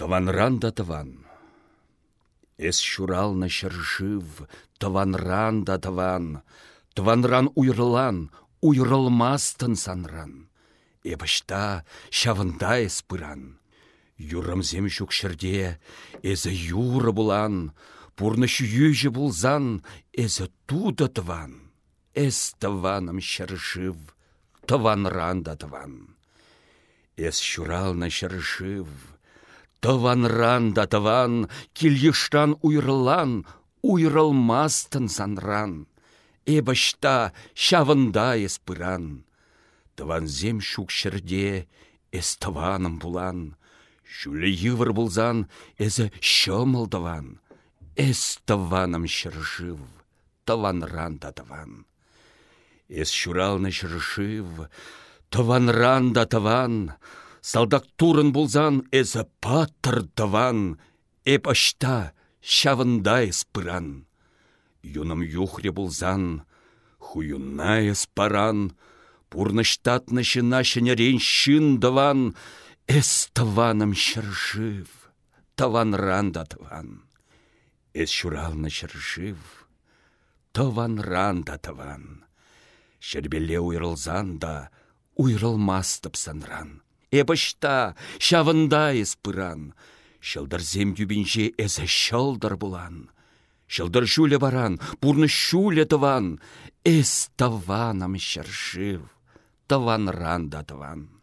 Таванран да таван. Эс шурална шыршыв, таванран да таван. Таванран уйрылан, уйрылмастын санран. Эбышта шавында пыран. Юрымзем шерде, эзі юры булан, пурныш южі булзан, эзі туда тван. Эс тваным шыршыв, тванран да тван. Эс шурална шыршыв, тванран да тван, килйыштан уйрылан, уйрылмастын санран. Эбышта шавында пыран. Тыванзем шук шерде, эс таваным булан. Шүлі йывыр булзан, эзі шомылдыван. Эс таваным шыршыв, таванран да таван. Эс шуралны шыршыв, таванран да таван. Салдак турын булзан, эзі паттыр таван. Эп ашта, шавында пыран. Юным юхре булзан, хуюнна паран, Пурныштатны шына шынерен шын даван, Эс таваным шыршыв, таван да таван. Эс шуралны шыршыв, таван да таван. Шербеле уйрылзан да, уйрылмастып санран. Эбышта, шавында пыран. Шылдыр юбинже эзі шылдыр булан. Шылдыр шуле баран, пурны шуле таван. Эс таваным шыршыв таван ранда таван.